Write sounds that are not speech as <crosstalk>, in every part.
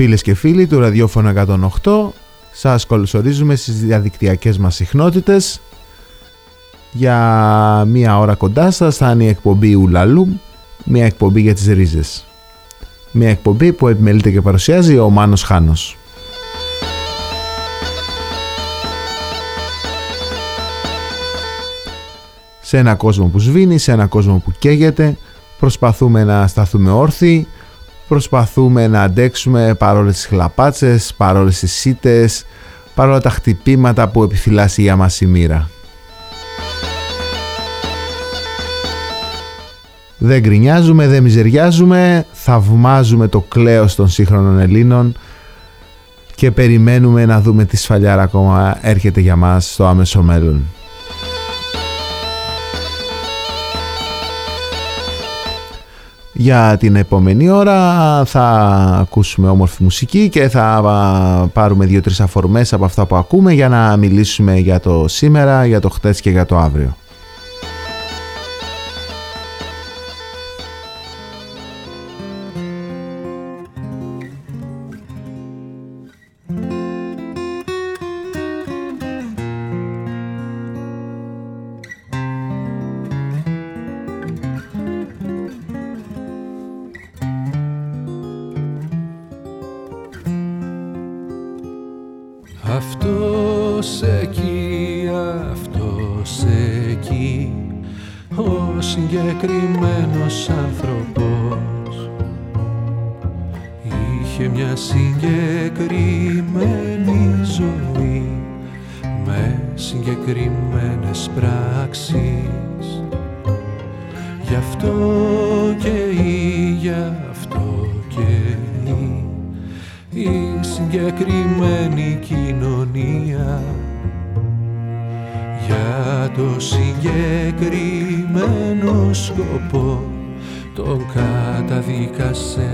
Φίλες και φίλοι του ραδιόφωνο 108 σας καλωσορίζουμε στις διαδικτυακές μας συχνότητες. Για μία ώρα κοντά σας θα είναι η εκπομπή Ουλαλού μία εκπομπή για τις ρίζες. Μία εκπομπή που επιμελείται και παρουσιάζει ο Μάνος Χάνος. Σε ένα κόσμο που σβήνει, σε ένα κόσμο που καίγεται προσπαθούμε να σταθούμε όρθιοι προσπαθούμε να αντέξουμε παρόλες τις χλαπάτσες, παρόλες τις σίτες, παρόλα τα χτυπήματα που επιφυλάσσει για μας η μοίρα. Δεν γκρινιάζουμε, δεν μιζεριάζουμε, θαυμάζουμε το κλαίος των σύγχρονων Ελλήνων και περιμένουμε να δούμε τι σφαλιάρα ακόμα έρχεται για μας στο άμεσο μέλλον. Για την επόμενη ώρα θα ακούσουμε όμορφη μουσική και θα πάρουμε δύο-τρεις αφορμές από αυτά που ακούμε για να μιλήσουμε για το σήμερα, για το χτες και για το αύριο. και μια συγκεκριμένη ζωή με συγκεκριμένες πράξεις γι' αυτό και ή γι' αυτό και ή η συγκεκριμένη κοινωνία για το συγκεκριμένο σκοπό τον καταδικασέ.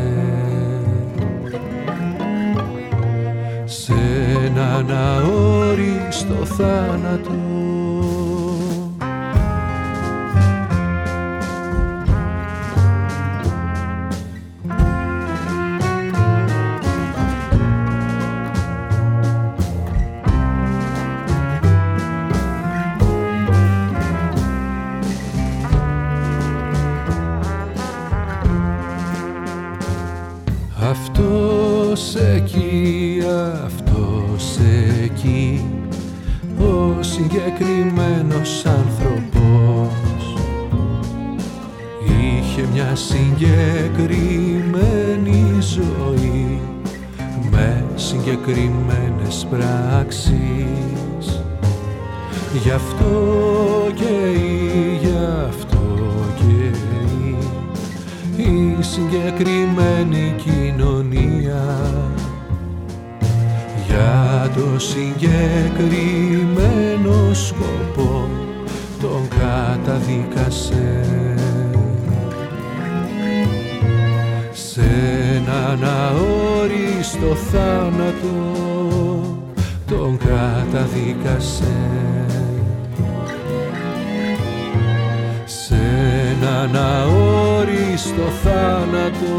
σ' έναν αόριστο θάνατο. συγκεκριμένος άνθρωπος. Είχε μια συγκεκριμένη ζωή με συγκεκριμένες πράξεις. Γι' αυτό και ή, γι' αυτό και ή, η συγκεκριμένη κοινωνία το συγκεκριμένο σκοπό τον καταδίκασε. Σε έναν αόριστο θάνατο τον καταδίκασε. Σε έναν αόριστο θάνατο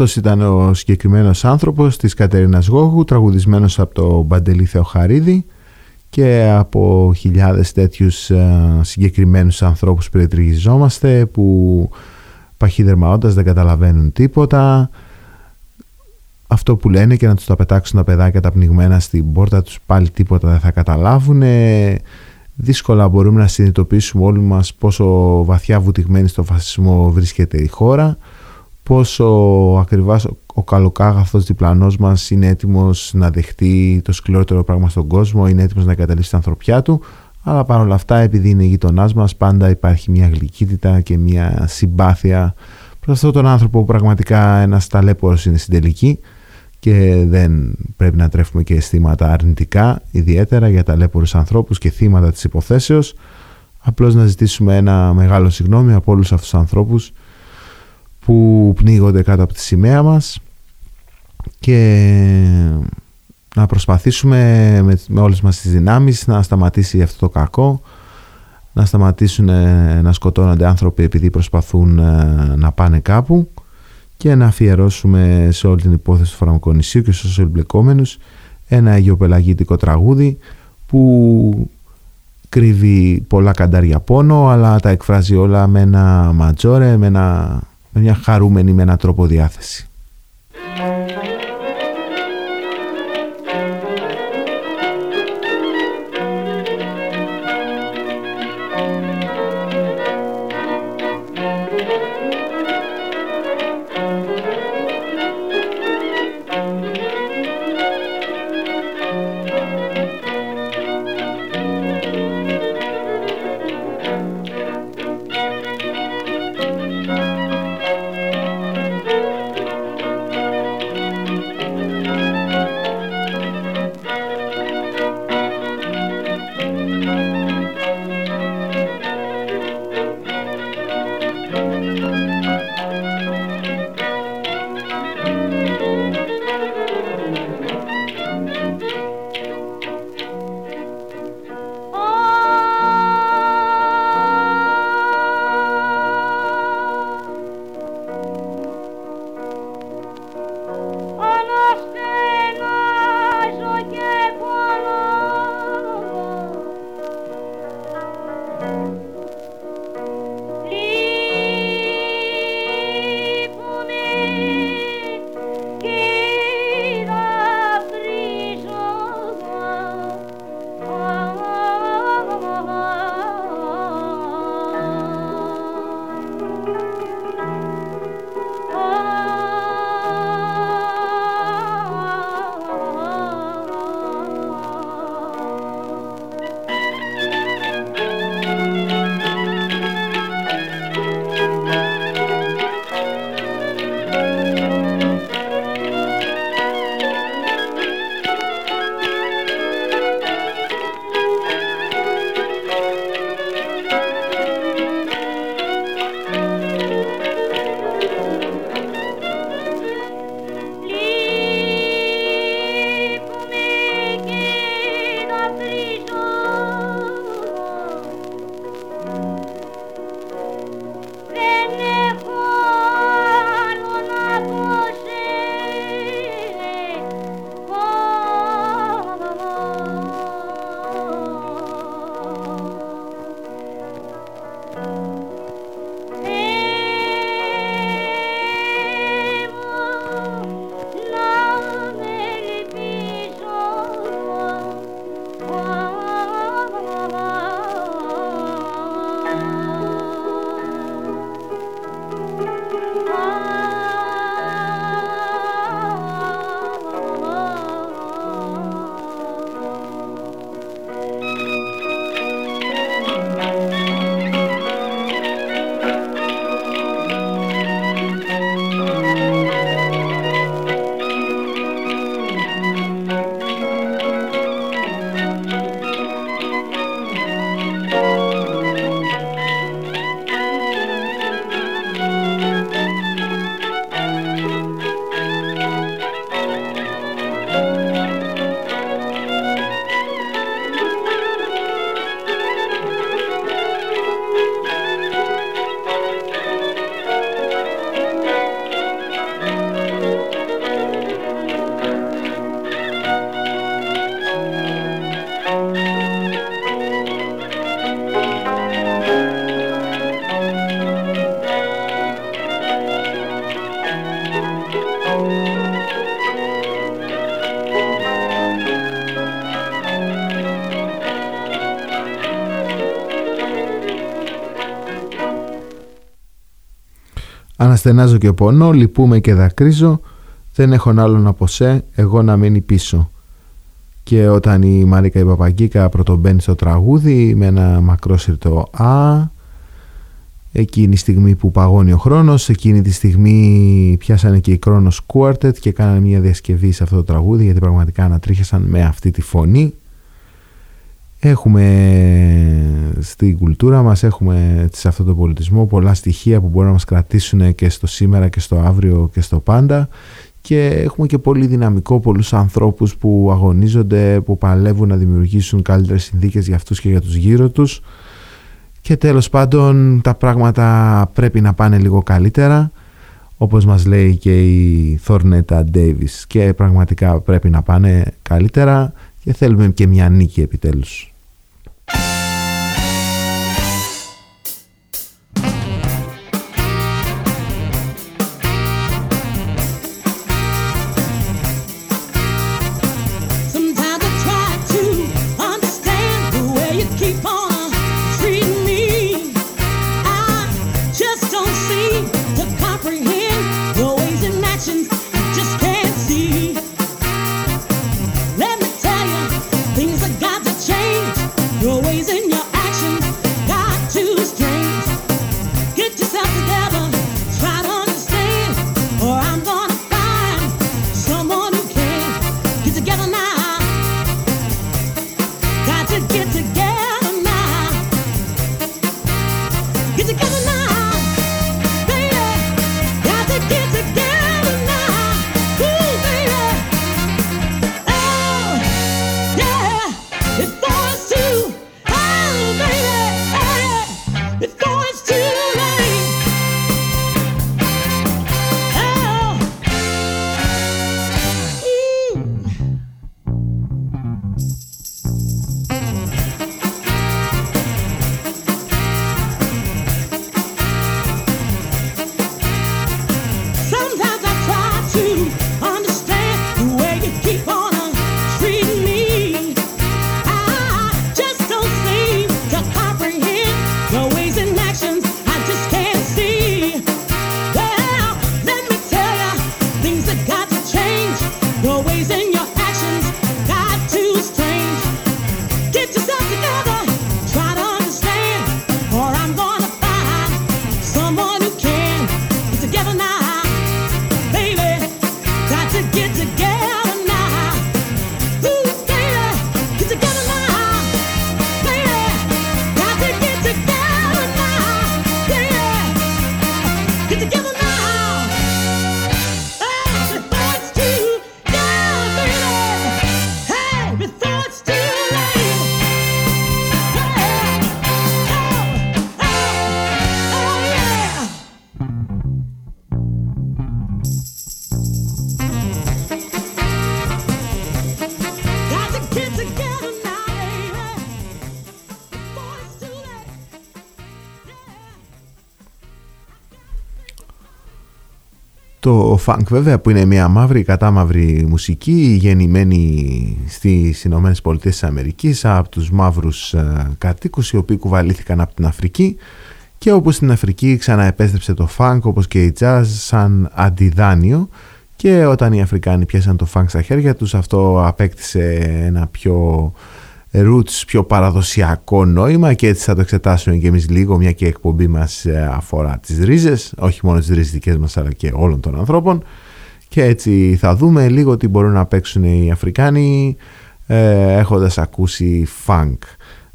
Αυτός ήταν ο συγκεκριμένος άνθρωπος της Κατερίνας Γόγου, τραγουδισμένος από το Μπαντελή Θεοχαρίδη και από χιλιάδες τέτοιους ε, συγκεκριμένους ανθρώπους που περιτριγιζόμαστε που παχύδερμα δεν καταλαβαίνουν τίποτα. Αυτό που λένε και να τους τα πετάξουν τα παιδάκια τα πνιγμένα στην πόρτα τους πάλι τίποτα δεν θα καταλάβουν δύσκολα μπορούμε να συνειδητοποιήσουμε όλοι μας πόσο βαθιά βουτυγμένη στο φασισμό βρίσκεται η χώρα πόσο ακριβάς ο καλοκάγαθος διπλανός μας είναι έτοιμος να δεχτεί το σκληρότερο πράγμα στον κόσμο, είναι έτοιμος να καταλήξει την ανθρωπιά του, αλλά παρόλα αυτά επειδή είναι γειτονάς μας πάντα υπάρχει μια γλυκύτητα και μια συμπάθεια προς αυτόν τον άνθρωπο που πραγματικά ένας ταλέπορος είναι στην τελική και δεν πρέπει να τρέφουμε και αισθήματα αρνητικά ιδιαίτερα για ταλέπορους ανθρώπους και θύματα της υποθέσεως. Απλώς να ζητήσουμε ένα μεγάλο συγγνώμη από όλους αυτούς τους ανθρώπους που πνίγονται κάτω από τη σημαία μας και να προσπαθήσουμε με, με όλες μας τις δυνάμεις να σταματήσει αυτό το κακό να σταματήσουν ε, να σκοτώνονται άνθρωποι επειδή προσπαθούν ε, να πάνε κάπου και να αφιερώσουμε σε όλη την υπόθεση του φαρμακονησίου και στους εμπλεκόμενους ένα αγιοπελαγίτικο τραγούδι που κρύβει πολλά καντάρια πόνο αλλά τα εκφράζει όλα με ένα ματζόρε, με, με μια χαρούμενη με έναν τρόπο διάθεση. Αναστενάζω και πονώ, λυπούμε και δακρύζω, δεν έχω άλλον από σε, εγώ να μείνει πίσω. Και όταν η Μαρίκα η Παπαγκίκα πρωτομπαίνει στο τραγούδι με ένα μακρόσυρτο «Α», εκείνη τη στιγμή που παγώνει ο χρόνος, εκείνη τη στιγμή πιάσανε και οι Κρόνος Quartet και κάνανε μια διασκευή σε αυτό το τραγούδι γιατί πραγματικά ανατρίχεσαν με αυτή τη φωνή Έχουμε στην κουλτούρα μας, έχουμε σε αυτό το πολιτισμό πολλά στοιχεία που μπορούν να μας κρατήσουν και στο σήμερα και στο αύριο και στο πάντα. Και έχουμε και πολύ δυναμικό πολλούς ανθρώπους που αγωνίζονται, που παλεύουν να δημιουργήσουν καλύτερες συνθήκες για αυτούς και για τους γύρω τους. Και τέλος πάντων τα πράγματα πρέπει να πάνε λίγο καλύτερα. Όπως μας λέει και η Θόρνετα Ντέιβις και πραγματικά πρέπει να πάνε καλύτερα. Και θέλουμε και μια νίκη επιτέλους. Funk βέβαια που είναι μια μαύρη κατάμαυρη μουσική γεννημένη στις Ηνωμένες Πολιτείες της Αμερικής από τους μαύρους ε, κατοίκους οι οποίοι κουβαλήθηκαν από την Αφρική και όπως στην Αφρική ξαναεπέστρεψε το funk όπως και η jazz σαν αντιδάνειο. Και όταν οι Αφρικάνοι πιάσαν το funk στα χέρια τους αυτό απέκτησε ένα πιο roots πιο παραδοσιακό νόημα και έτσι θα το εξετάσουμε και εμείς λίγο μια και η εκπομπή μας ε, αφορά τις ρίζες όχι μόνο τις ρίζες δικές μας αλλά και όλων των ανθρώπων και έτσι θα δούμε λίγο τι μπορούν να παίξουν οι Αφρικάνοι ε, έχοντας ακούσει funk.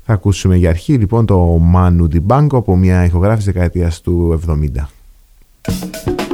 Θα ακούσουμε για αρχή λοιπόν το Manu Dibango από μια ηχογράφηση δεκαετίας του 70.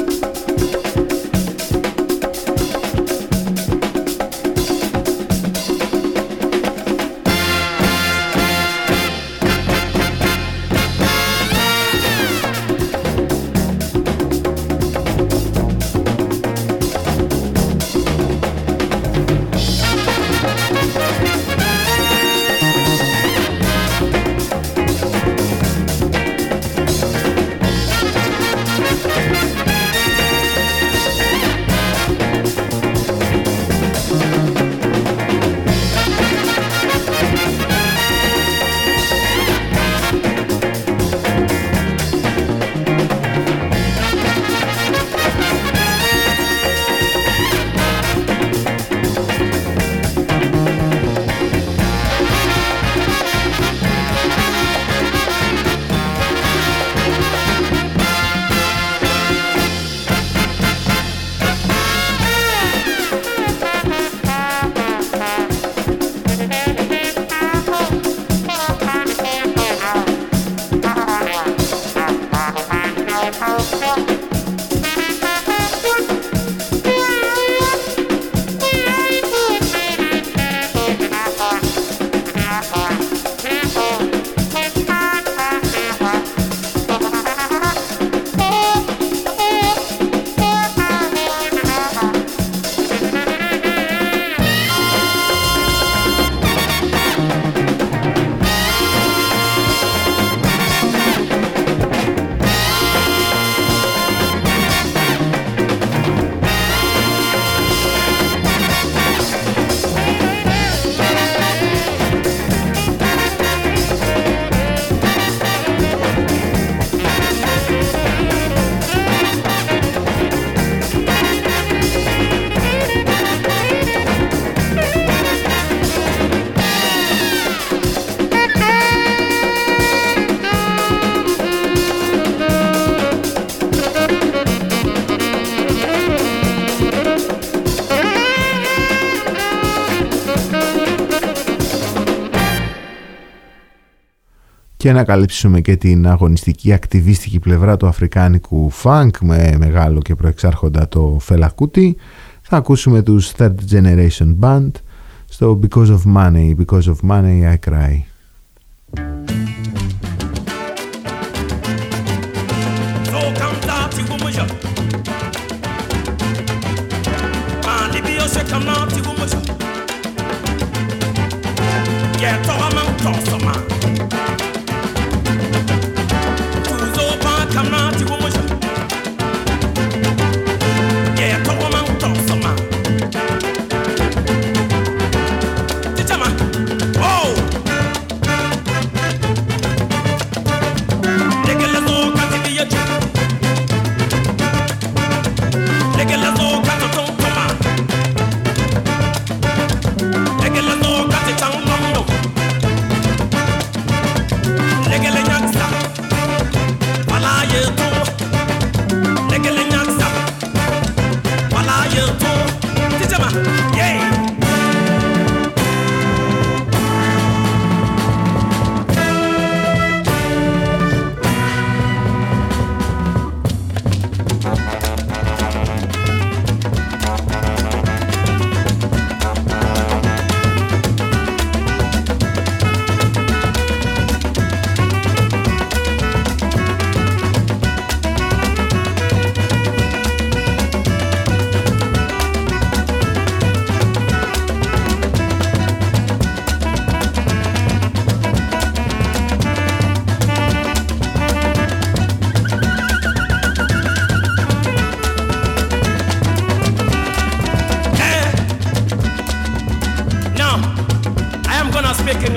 και να καλύψουμε και την αγωνιστική ακτιβίστικη πλευρά του αφρικάνικου φανκ με μεγάλο και προεξάρχοντα το Φελακούτι. Θα ακούσουμε τους Third Generation Band στο Because of Money, Because of Money I Cry.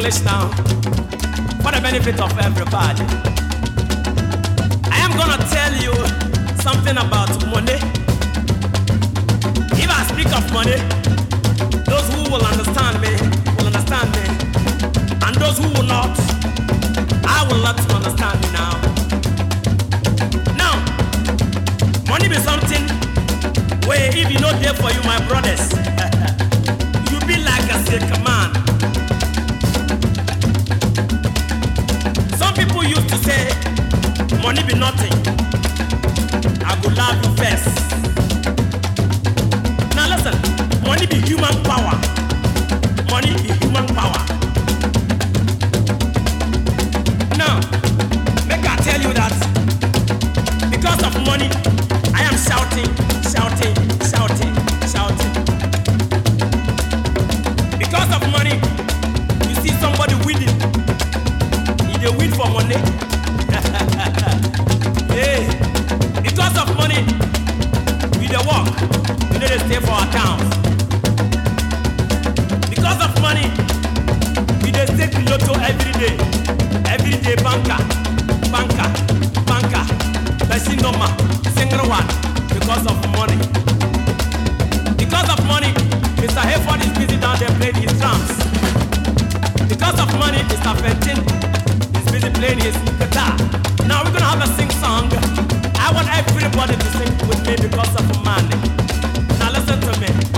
English now for the benefit of everybody. I am gonna tell you something about money. If I speak of money, those who will understand me will understand me, and those who will not, I will not understand me now. Now, money be something where if you not there for you, my brothers, <laughs> you be like a sick man. You say money be nothing. I go love you first. Now listen money be human power. Money be human power. Now make i tell you that because of money i am shouting shouting shouting shouting. Because of money you see somebody winning. <laughs> for money. hey, because of money, we don't work, we don't dey stay for our towns. Because of money, we don't stay the lotto every day, every day banker, banker, banker, person normal, single one, because of money. Because of money, Mr. Hayford is busy down there playing his drums. Because of money, Mr. Fenton Now we're gonna have a sing song. I want everybody to sing with me because of money. Now listen to me.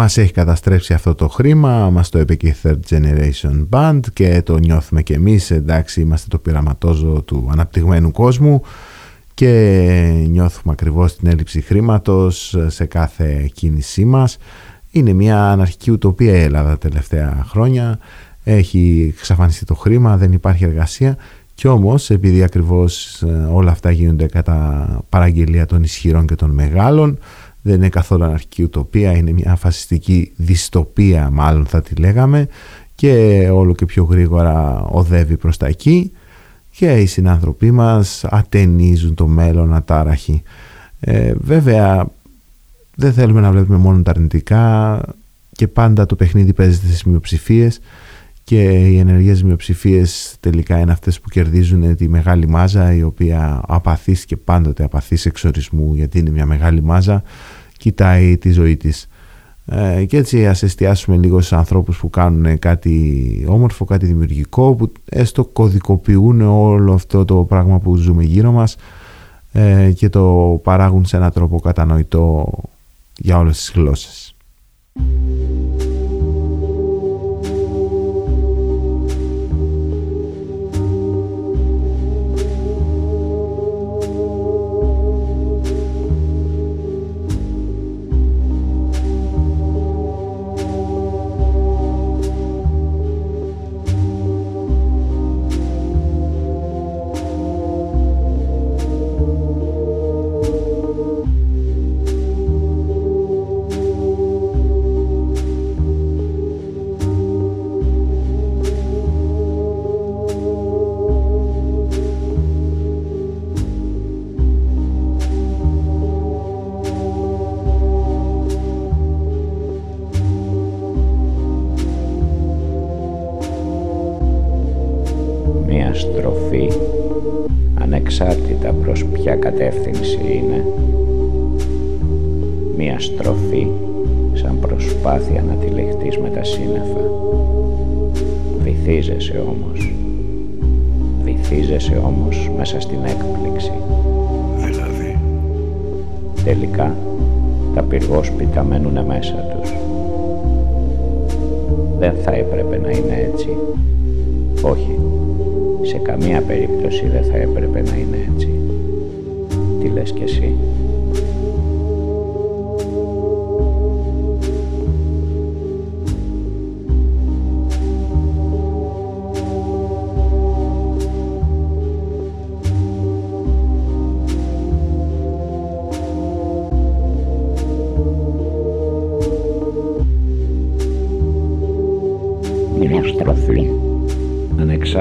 Μας έχει καταστρέψει αυτό το χρήμα, μας το είπε και η Third Generation Band και το νιώθουμε και εμείς, εντάξει είμαστε το πειραματόζω του αναπτυγμένου κόσμου και νιώθουμε ακριβώς την έλλειψη χρήματος σε κάθε κίνησή μας. Είναι μια αναρχική ουτοπία η Ελλάδα τα τελευταία χρόνια, έχει εξαφανιστεί το χρήμα, δεν υπάρχει εργασία και όμως επειδή ακριβώς ε, όλα αυτά γίνονται κατά παραγγελία των ισχυρών και των μεγάλων δεν είναι καθόλου αναρχική ουτοπία, είναι μια φασιστική δυστοπία μάλλον θα τη λέγαμε και όλο και πιο γρήγορα οδεύει προς τα εκεί και οι συνάνθρωποι μας ατενίζουν το μέλλον ατάραχη. Ε, βέβαια δεν θέλουμε να βλέπουμε μόνο τα αρνητικά και πάντα το παιχνίδι παίζεται στις μειοψηφίες και οι ενεργές μειοψηφίες τελικά είναι αυτές που κερδίζουν τη μεγάλη μάζα η οποία απαθής και πάντοτε απαθής εξορισμού γιατί είναι μια μεγάλη μάζα κοιτάει τη ζωή της ε, και έτσι ας εστιάσουμε λίγο στους ανθρώπους που κάνουν κάτι όμορφο, κάτι δημιουργικό που έστω κωδικοποιούν όλο αυτό το πράγμα που ζούμε γύρω μας ε, και το παράγουν σε έναν τρόπο κατανοητό για όλες τις γλώσσες. κατεύθυνση είναι μία στροφή σαν προσπάθεια να τυλιχτείς με τα σύννεφα. Βυθίζεσαι όμως, βυθίζεσαι όμως μέσα στην έκπληξη. Δηλαδή; Τελικά τα πυργόσπιτα μένουν μέσα τους. Δεν θα έπρεπε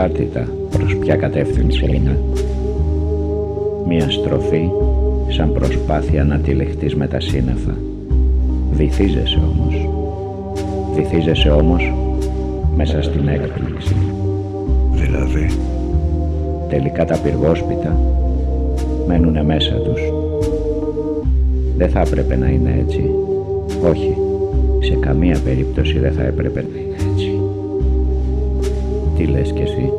ανεξάρτητα προς ποια κατεύθυνση είναι. Μία στροφή σαν προσπάθεια να τυλεχτείς με τα σύννεφα. Βυθίζεσαι όμως. Βυθίζεσαι όμως μέσα στην έκπληξη. Δηλαδή; Τελικά τα πυργόσπιτα μένουνε μέσα τους. Δεν θα έπρεπε να είναι έτσι. Όχι. Σε καμία περίπτωση δεν θα έπρεπε να είναι έτσι. Τι λες κι εσύ;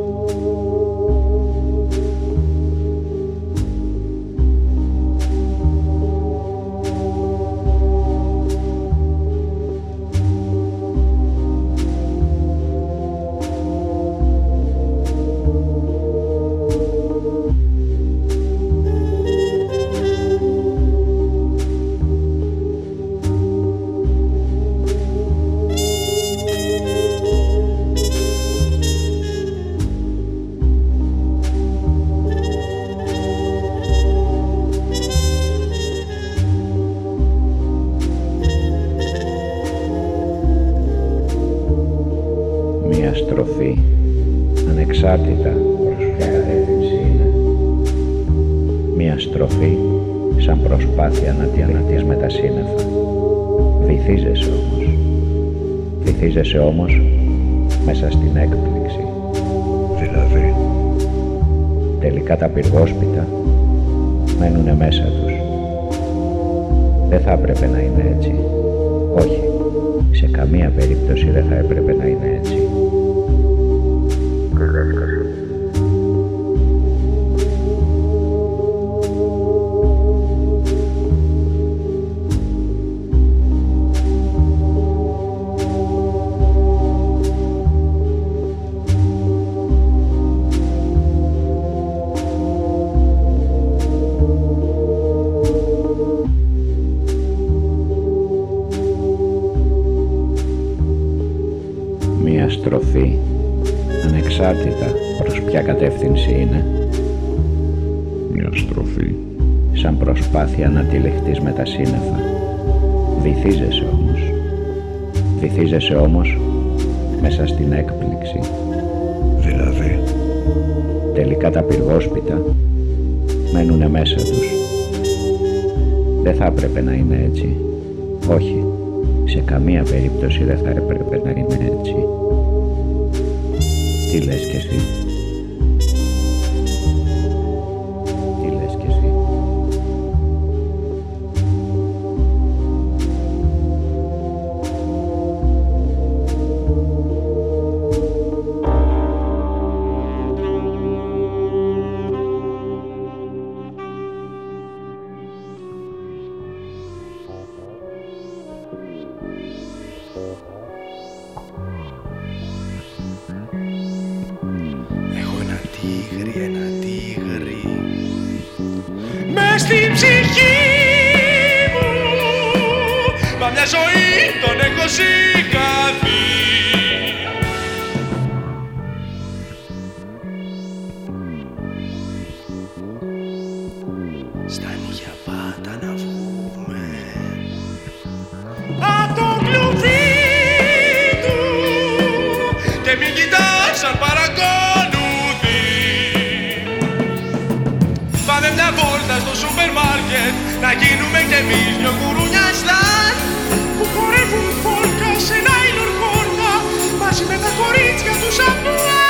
Δηλαδή; τελικά τα πυργόσπιτα μένουν μέσα τους. Δεν θα έπρεπε να είναι έτσι. Όχι. Σε καμία περίπτωση ποια κατεύθυνση είναι. Μια στροφή. Σαν προσπάθεια να τυλεχτείς με τα σύννεφα. Βυθίζεσαι όμως. Βυθίζεσαι όμως μέσα στην έκπληξη. Δηλαδή. Τελικά τα πυργόσπιτα μένουνε μέσα τους. Δεν θα έπρεπε να είναι έτσι. Όχι. Σε καμία περίπτωση δεν θα έπρεπε να είναι έτσι. Τι λες κι εσύ; βόλτα στο σούπερ μάρκετ. Να γίνουμε κι εμείς δυο κουρούνια Που χορεύουν φόλκα σε ένα χόρτα Μαζί με τα κορίτσια τους απλά.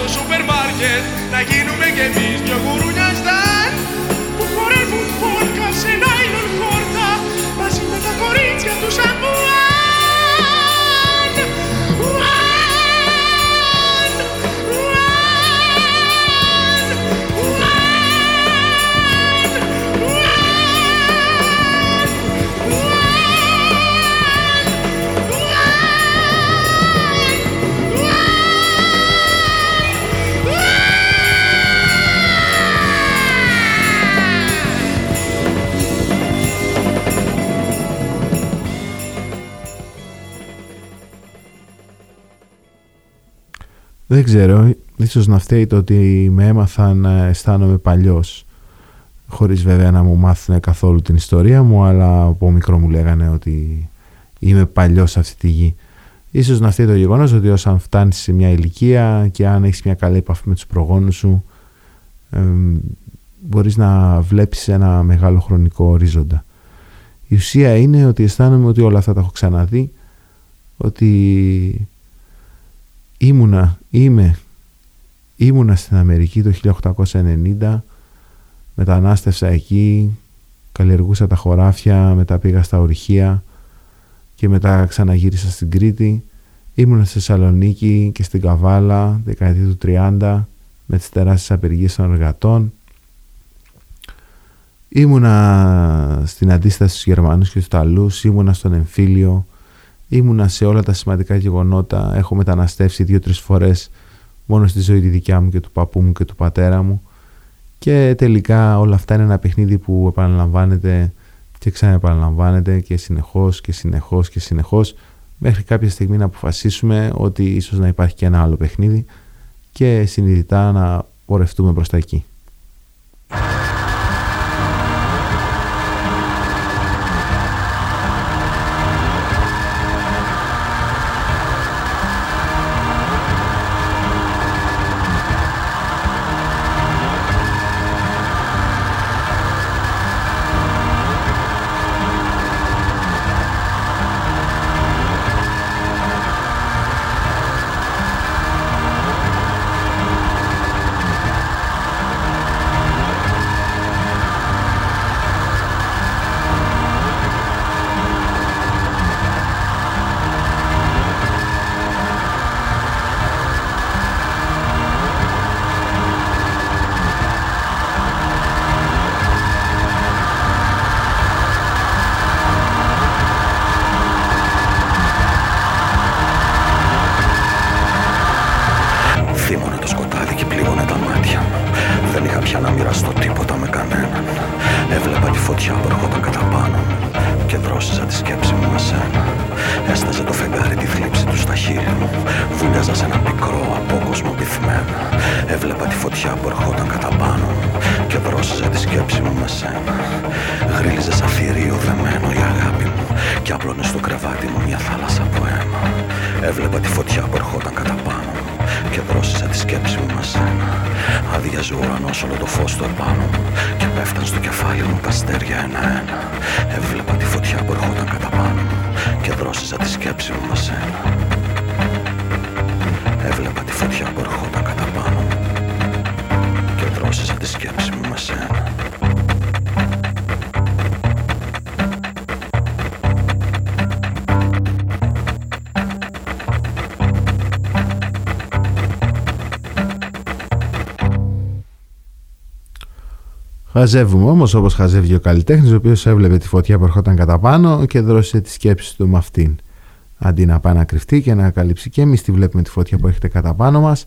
στο σούπερ μάρκετ να γίνουμε κι εμείς δυο γουρούνια στάν που χορεύουν φόρκα σε νάιλον χόρτα μαζί με τα κορίτσια τους αν Δεν ξέρω, ίσως να φταίει το ότι με έμαθαν να αισθάνομαι παλιός. χωρίς βέβαια να μου μάθουν καθόλου την ιστορία μου αλλά από μικρό μου λέγανε ότι είμαι παλιός σε αυτή τη γη Ίσως να φταίει το γεγονός ότι όταν φτάνεις σε μια ηλικία και αν έχεις μια καλή επαφή με τους προγόνους σου ε, μπορείς να βλέπεις ένα μεγάλο χρονικό ορίζοντα. Η ουσία είναι ότι αισθάνομαι ότι όλα αυτά τα έχω ξαναδεί ότι ήμουνα, είμαι, ήμουνα στην Αμερική το 1890 μετανάστευσα εκεί καλλιεργούσα τα χωράφια μετά πήγα στα ορυχεία και μετά ξαναγύρισα στην Κρήτη. Ήμουνα στη Θεσσαλονίκη και στην Καβάλα δεκαετία του 30 με τις τεράστιες απεργίες των εργατών. Ήμουνα στην αντίσταση στους Γερμανούς και στους Ιταλούς ήμουνα στον εμφύλιο ήμουνα σε όλα τα σημαντικά γεγονότα έχω μεταναστεύσει δύο-τρεις φορές μόνο στη ζωή τη δικιά μου και του παππού μου και του πατέρα μου και τελικά όλα αυτά είναι ένα παιχνίδι που επαναλαμβάνεται και ξαναεπαναλαμβάνεται και συνεχώς και συνεχώς και συνεχώς μέχρι κάποια στιγμή να αποφασίσουμε ότι ίσως να υπάρχει και ένα άλλο παιχνίδι και συνειδητά να πορευτούμε προς τα εκεί. Χαζεύουμε όμως όπως χαζεύει ο καλλιτέχνης, ο οποίος έβλεπε τη φωτιά που ερχόταν κατά πάνω και δρώσε τη σκέψη του με αυτήν. Αντί να πάει να κρυφτεί και να καλύψει και εμείς τη βλέπουμε τη φωτιά που έρχεται κατά πάνω μας.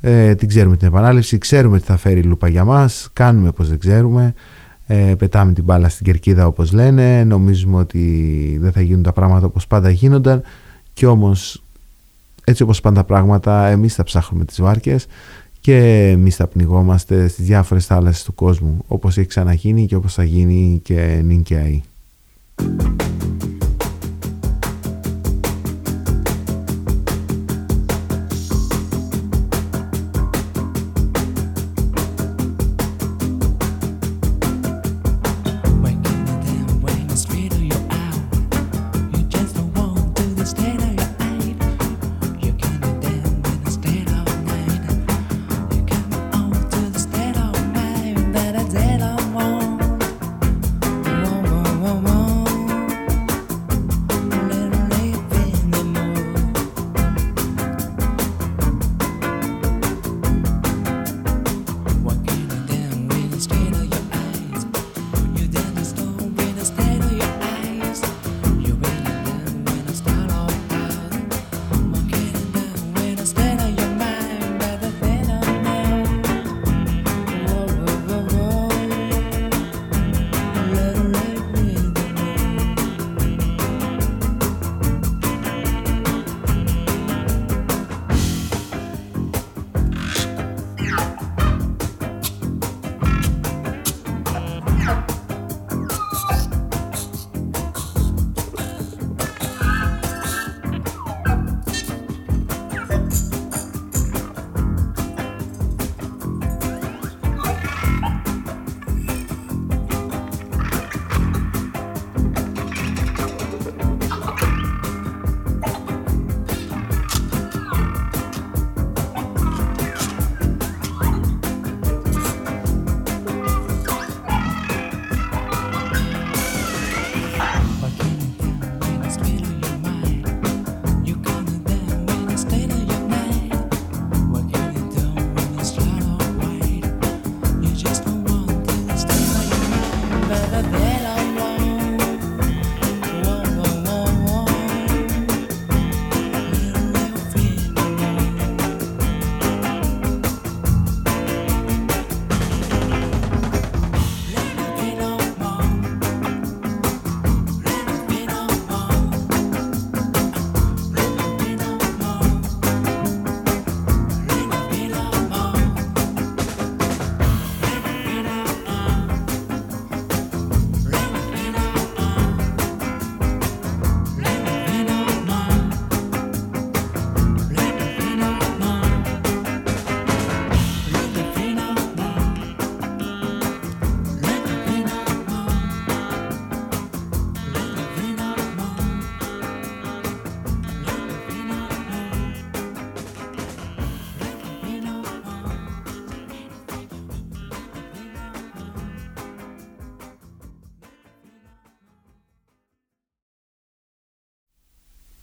Ε, την ξέρουμε την επανάληψη, ξέρουμε τι θα φέρει η λούπα για μας, κάνουμε πω δεν ξέρουμε. Ε, πετάμε την μπάλα στην κερκίδα όπως λένε, νομίζουμε ότι δεν θα γίνουν τα πράγματα όπως πάντα γίνονταν και όμως έτσι όπως πάντα πράγματα εμείς θα ψάχνουμε τις βάρκες και εμείς θα πνιγόμαστε στις διάφορες θάλασσες του κόσμου όπως έχει ξαναγίνει και όπως θα γίνει και νυν και αή.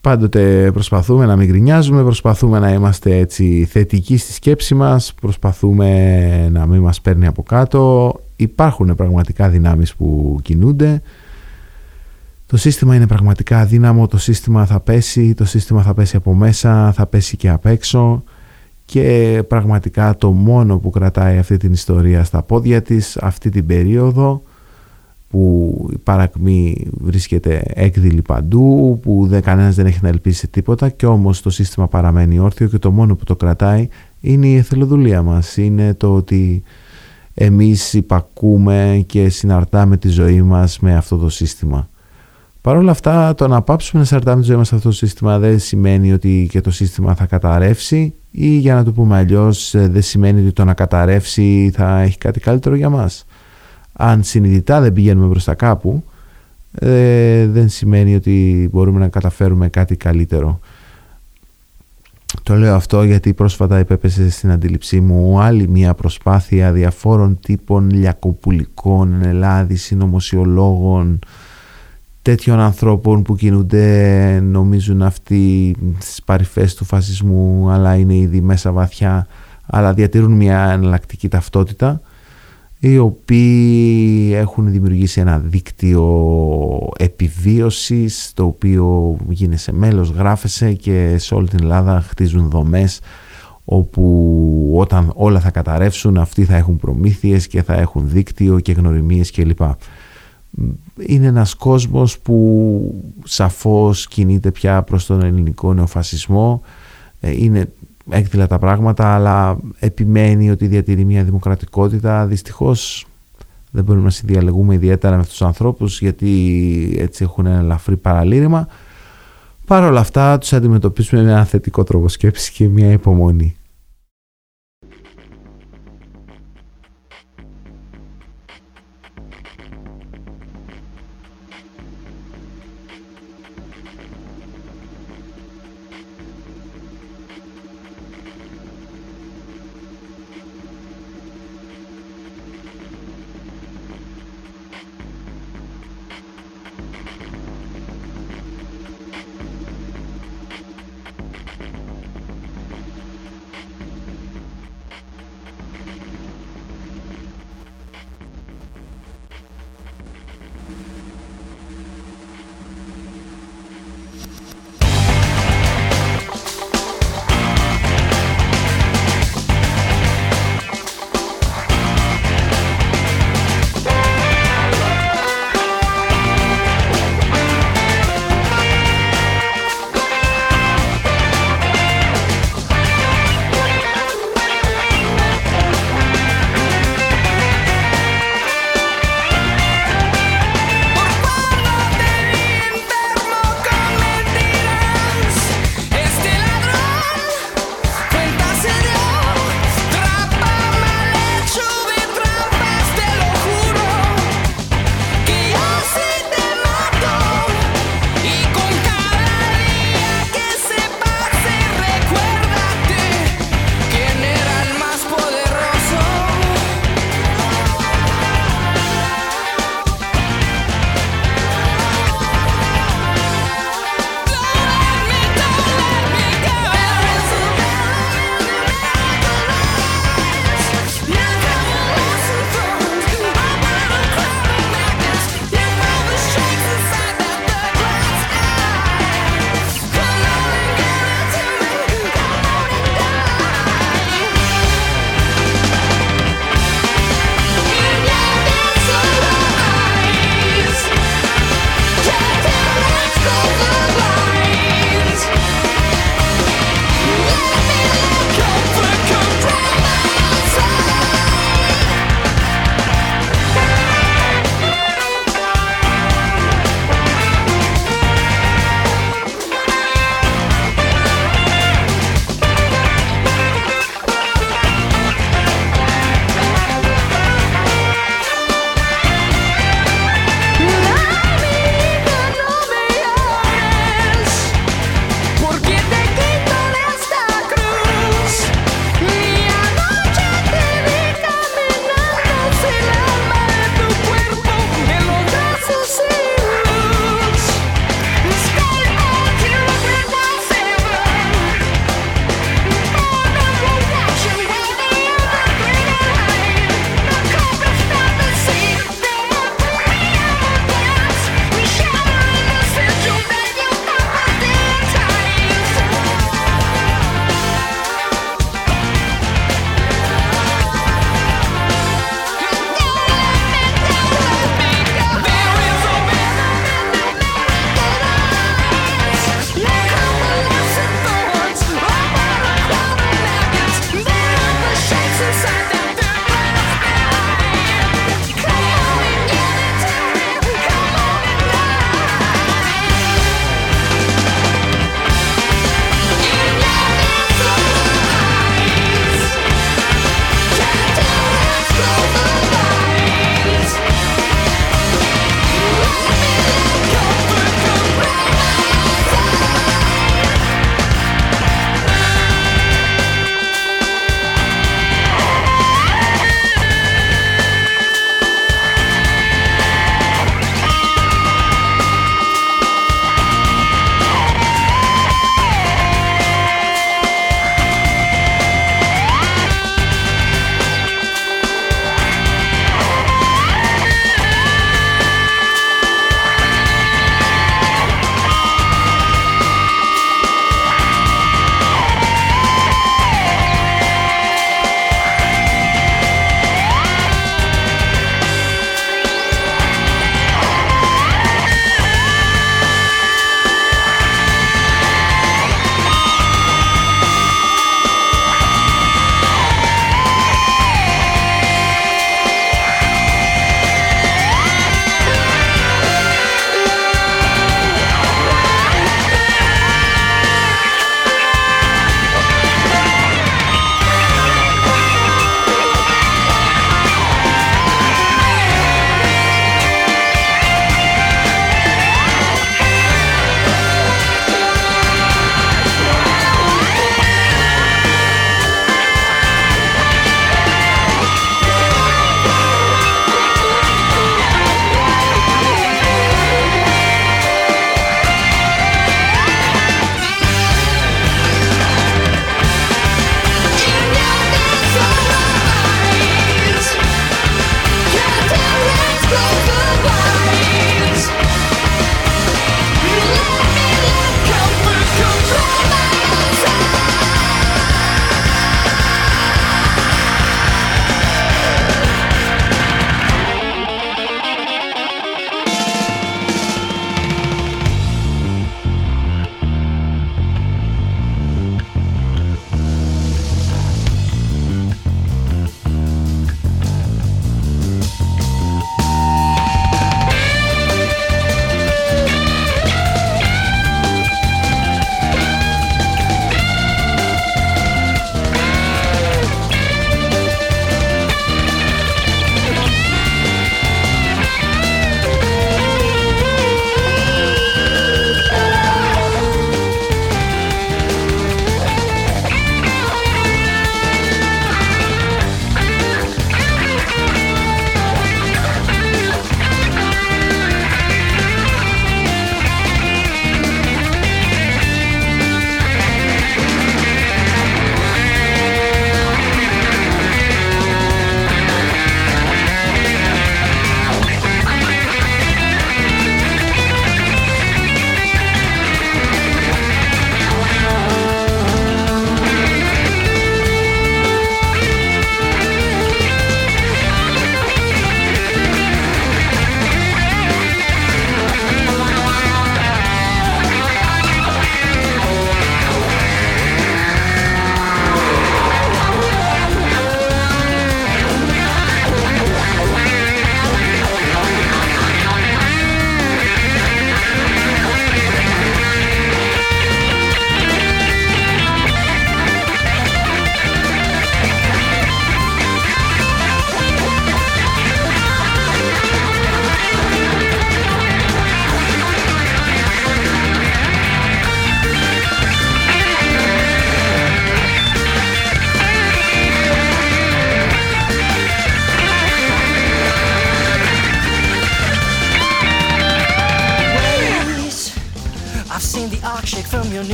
Πάντοτε προσπαθούμε να μην γκρινιάζουμε, προσπαθούμε να είμαστε έτσι θετικοί στη σκέψη μας, προσπαθούμε να μην μας παίρνει από κάτω. Υπάρχουν πραγματικά δυνάμεις που κινούνται. Το σύστημα είναι πραγματικά αδύναμο, το σύστημα θα πέσει, το σύστημα θα πέσει από μέσα, θα πέσει και απ' έξω και πραγματικά το μόνο που κρατάει αυτή την ιστορία στα πόδια της αυτή την περίοδο που η παρακμή βρίσκεται έκδηλη παντού, που δεν, κανένας δεν έχει να ελπίσει τίποτα και όμως το σύστημα παραμένει όρθιο και το μόνο που το κρατάει είναι η εθελοδουλία μας, είναι το ότι εμείς υπακούμε και συναρτάμε τη ζωή μας με αυτό το σύστημα. Παρ' όλα αυτά το να πάψουμε να συναρτάμε τη ζωή μας σε αυτό το σύστημα δεν σημαίνει ότι και το σύστημα θα καταρρεύσει ή για να το πούμε αλλιώς, δεν σημαίνει ότι το να καταρρεύσει θα έχει κάτι καλύτερο για μας αν συνειδητά δεν πηγαίνουμε μπροστά κάπου ε, δεν σημαίνει ότι μπορούμε να καταφέρουμε κάτι καλύτερο. Το λέω αυτό γιατί πρόσφατα επέπεσε στην αντίληψή μου άλλη μια προσπάθεια διαφόρων τύπων λιακοπουλικών, ελλάδη, συνωμοσιολόγων, τέτοιων ανθρώπων που κινούνται νομίζουν αυτοί στις παρυφές του φασισμού αλλά είναι ήδη μέσα βαθιά αλλά διατηρούν μια εναλλακτική ταυτότητα οι οποίοι έχουν δημιουργήσει ένα δίκτυο επιβίωσης το οποίο γίνεσαι μέλος, γράφεσαι και σε όλη την Ελλάδα χτίζουν δομές όπου όταν όλα θα καταρρεύσουν αυτοί θα έχουν προμήθειες και θα έχουν δίκτυο και γνωριμίες κλπ. Είναι ένας κόσμος που σαφώς κινείται πια προς τον ελληνικό νεοφασισμό ε, είναι έκδηλα τα πράγματα αλλά επιμένει ότι διατηρεί μια δημοκρατικότητα. Δυστυχώς δεν μπορούμε να συνδιαλεγούμε ιδιαίτερα με αυτούς τους ανθρώπους γιατί έτσι έχουν ένα ελαφρύ παραλήρημα. Παρ' όλα αυτά τους αντιμετωπίσουμε με ένα θετικό τρόπο σκέψη και μια υπομονή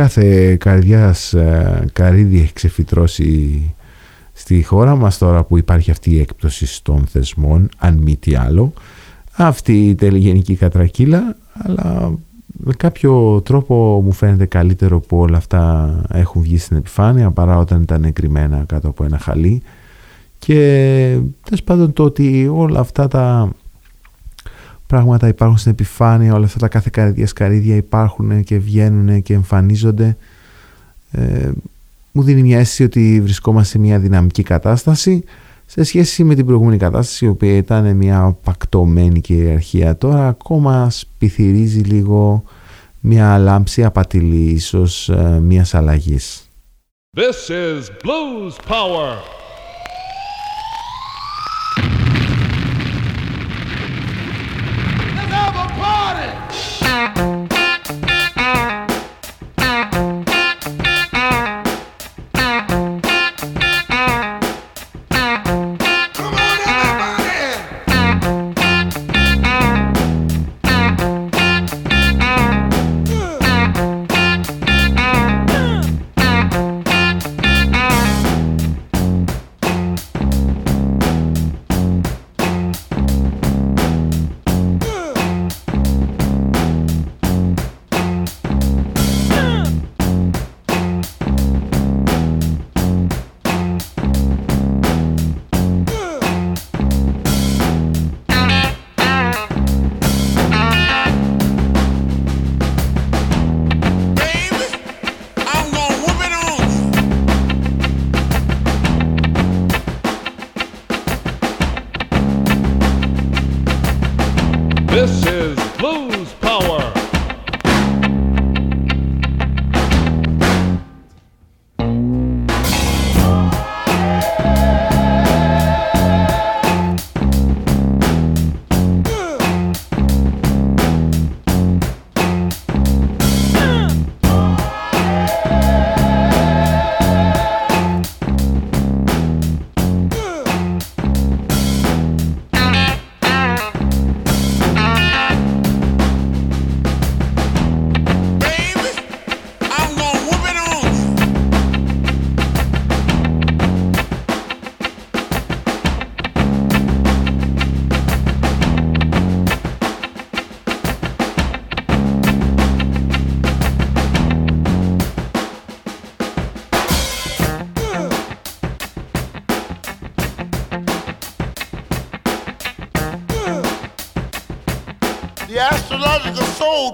Κάθε καρδιάς ε, καρύδι έχει ξεφυτρώσει στη χώρα μας τώρα που υπάρχει αυτή η έκπτωση των θεσμών, αν μη τι άλλο. Αυτή η τελεγενική κατρακύλα, αλλά με κάποιο τρόπο μου φαίνεται καλύτερο που όλα αυτά έχουν βγει στην επιφάνεια παρά όταν ήταν εγκριμένα κάτω από ένα χαλί και τέλος πάντων το ότι όλα αυτά τα πράγματα υπάρχουν στην επιφάνεια, όλα αυτά τα κάθε καρδιά σκαρίδια υπάρχουν και βγαίνουν και εμφανίζονται. Ε, μου δίνει μια αίσθηση ότι βρισκόμαστε σε μια δυναμική κατάσταση σε σχέση με την προηγούμενη κατάσταση η οποία ήταν μια πακτωμένη κυριαρχία. Τώρα ακόμα σπιθυρίζει λίγο μια λάμψη απατηλή ίσως ε, μιας αλλαγής. This is Blues Power.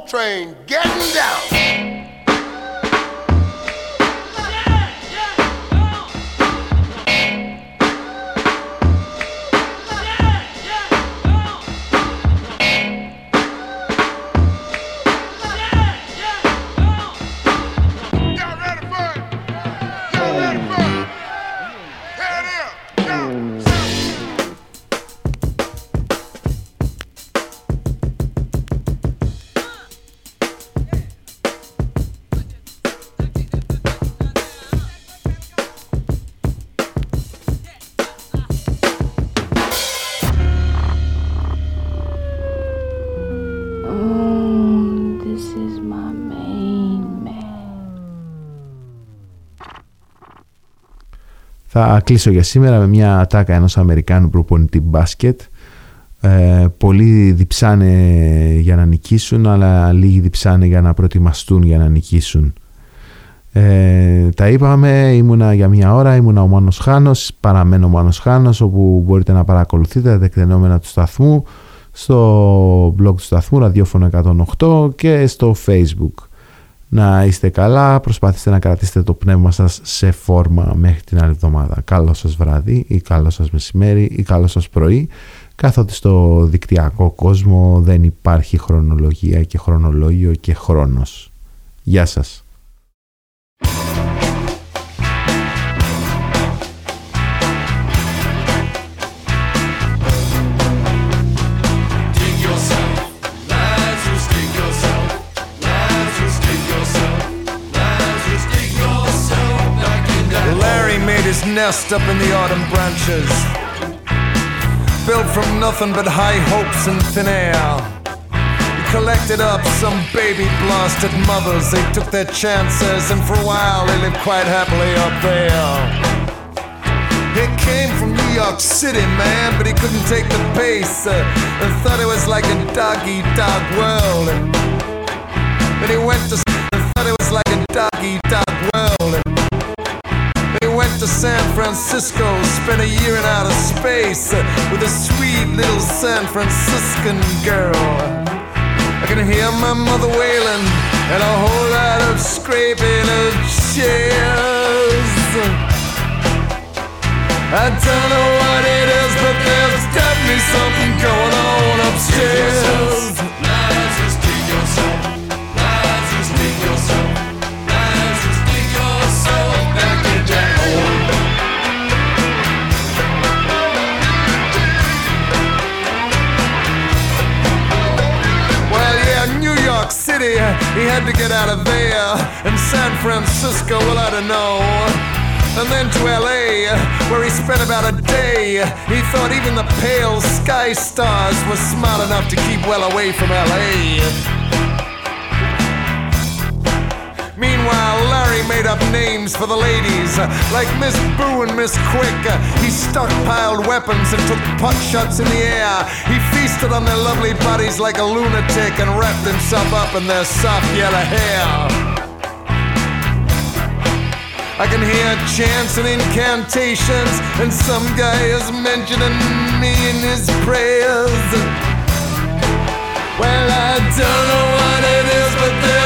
Train getting down. Θα κλείσω για σήμερα με μια ατάκα ενός Αμερικάνου προπονητή μπάσκετ. Ε, πολλοί διψάνε για να νικήσουν, αλλά λίγοι διψάνε για να προετοιμαστούν για να νικήσουν. Ε, τα είπαμε, ήμουνα για μια ώρα, ήμουνα ο Μάνος Χάνος, παραμένω ο Μάνος Χάνος, όπου μπορείτε να παρακολουθείτε τα δεκτενόμενα του σταθμού στο blog του σταθμού ραδιόφωνο 108 και στο facebook. Να είστε καλά, προσπαθήστε να κρατήσετε το πνεύμα σας σε φόρμα μέχρι την άλλη εβδομάδα. Καλό σας βράδυ ή καλό σας μεσημέρι ή καλό σας πρωί, καθότι στο δικτυακό κόσμο δεν υπάρχει χρονολογία και χρονολόγιο και χρόνος. Γεια σας. Nest up in the autumn branches. Built from nothing but high hopes and thin air. He collected up some baby blasted mothers. They took their chances, and for a while they lived quite happily up there. He came from New York City, man, but he couldn't take the pace uh, and thought it was like a doggy dog world. And then he went to and thought it was like a doggy dog world. And he went to San Francisco, spent a year in outer space with a sweet little San Franciscan girl. I can hear my mother wailing and a whole lot of scraping of chairs. I don't know what it is, but there's definitely something going on upstairs. He had to get out of there. And San Francisco, well, I don't know. And then to LA, where he spent about a day. He thought even the pale sky stars were smart enough to keep well away from LA. Meanwhile, Larry made up names for the ladies, like Miss Boo and Miss Quick. He stockpiled weapons and took pot shots in the air. He feasted on their lovely bodies like a lunatic and wrapped himself up in their soft yellow hair. I can hear chants and incantations, and some guy is mentioning me in his prayers. Well, I don't know what it is, but there's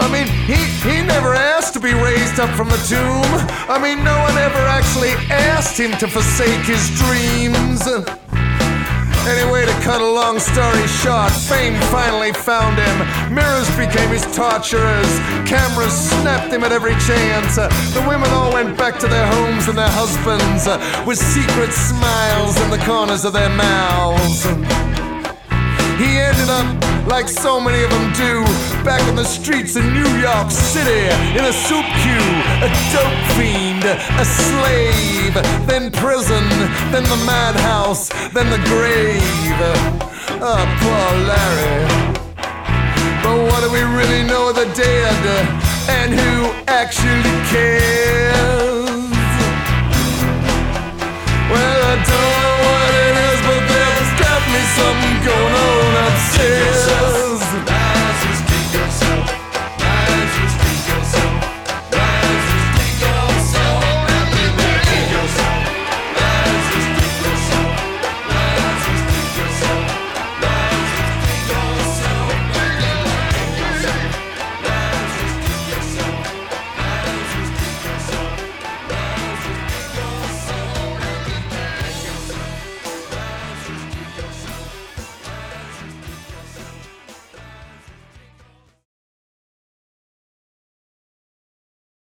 I mean, he, he never asked to be raised up from the tomb. I mean, no one ever actually asked him to forsake his dreams. Anyway, to cut a long story short, fame finally found him. Mirrors became his torturers. Cameras snapped him at every chance. The women all went back to their homes and their husbands with secret smiles in the corners of their mouths. He ended up, like so many of them do, back in the streets of New York City, in a soup queue, a dope fiend, a slave, then prison, then the madhouse, then the grave. Oh, poor Larry. But what do we really know of the dead? And who actually cares? Well, I don't know what it is, but there's definitely something going on yourself.